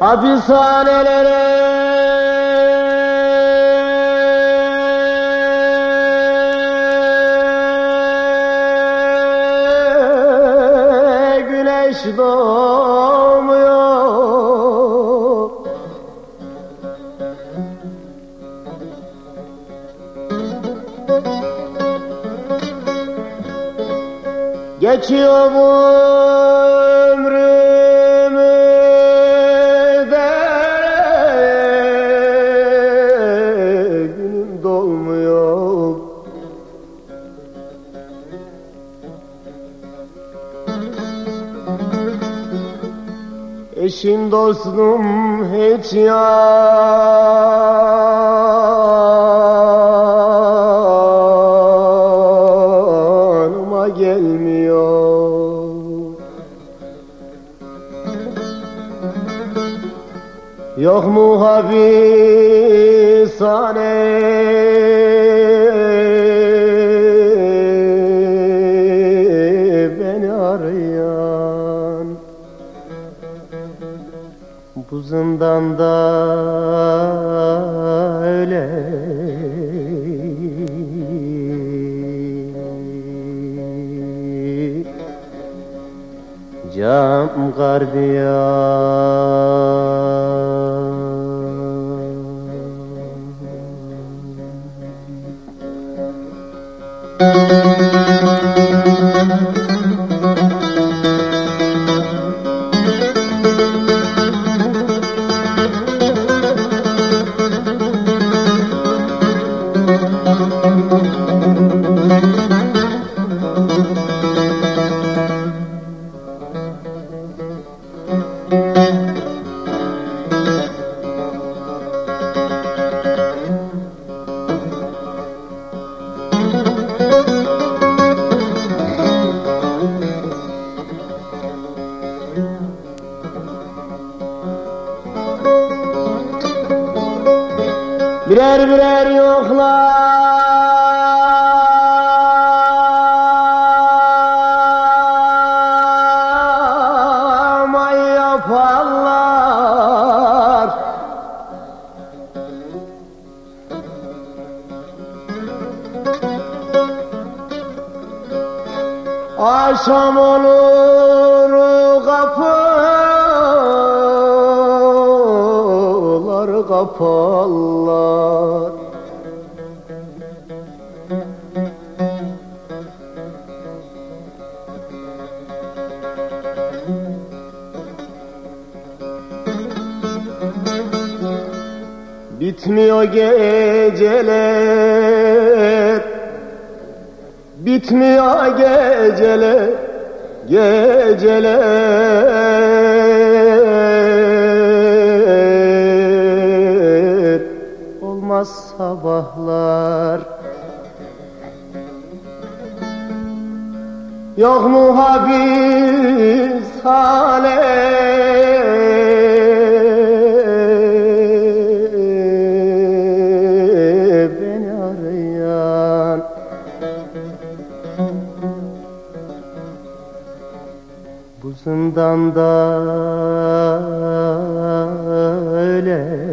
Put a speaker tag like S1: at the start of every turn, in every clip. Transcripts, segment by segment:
S1: Hapishanelere! Güneş doğmuyor. Geçiyor bu Eşim dostum hiç yanıma gelmiyor. Yok mu hapishane Bu zindanda öyle. Cam gardiyan Birer birer yoklama yaparlar. Akşam olur kaparlar Bitmiyor geceler Bitmiyor geceler Geceler Olmaz sabahlar. Yok mu hapishane Beni arayan. Bu zindanda öyle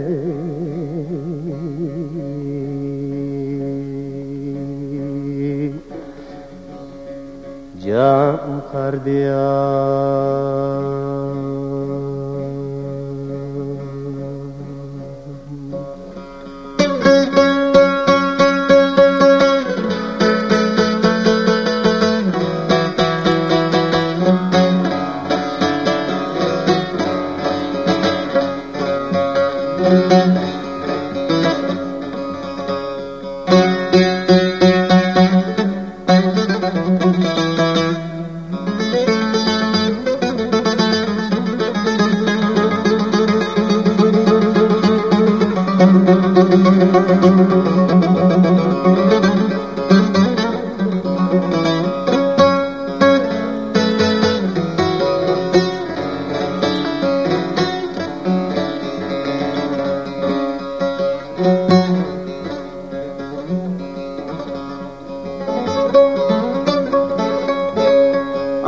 S1: Can kardiyan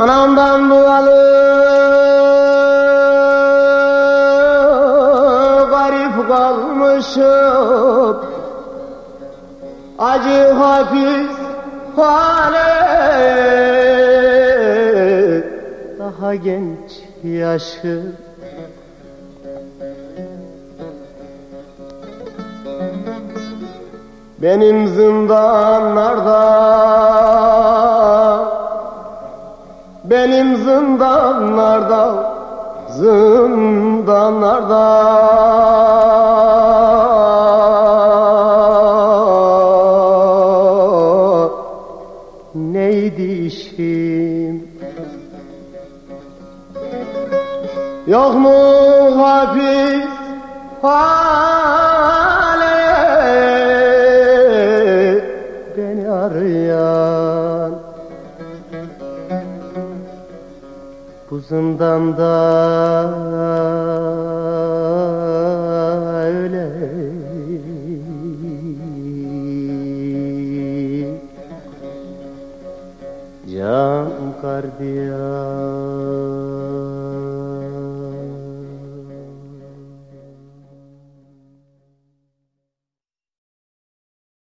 S1: Anamdan dualı garip kalmışım. Acı hafif hale Daha genç yaşı Benim zindanlarda benim zindanlarda zindanlarda. Neydi işim? Yok mu hafif? Hale bu zindanda öyle. Can gardiyan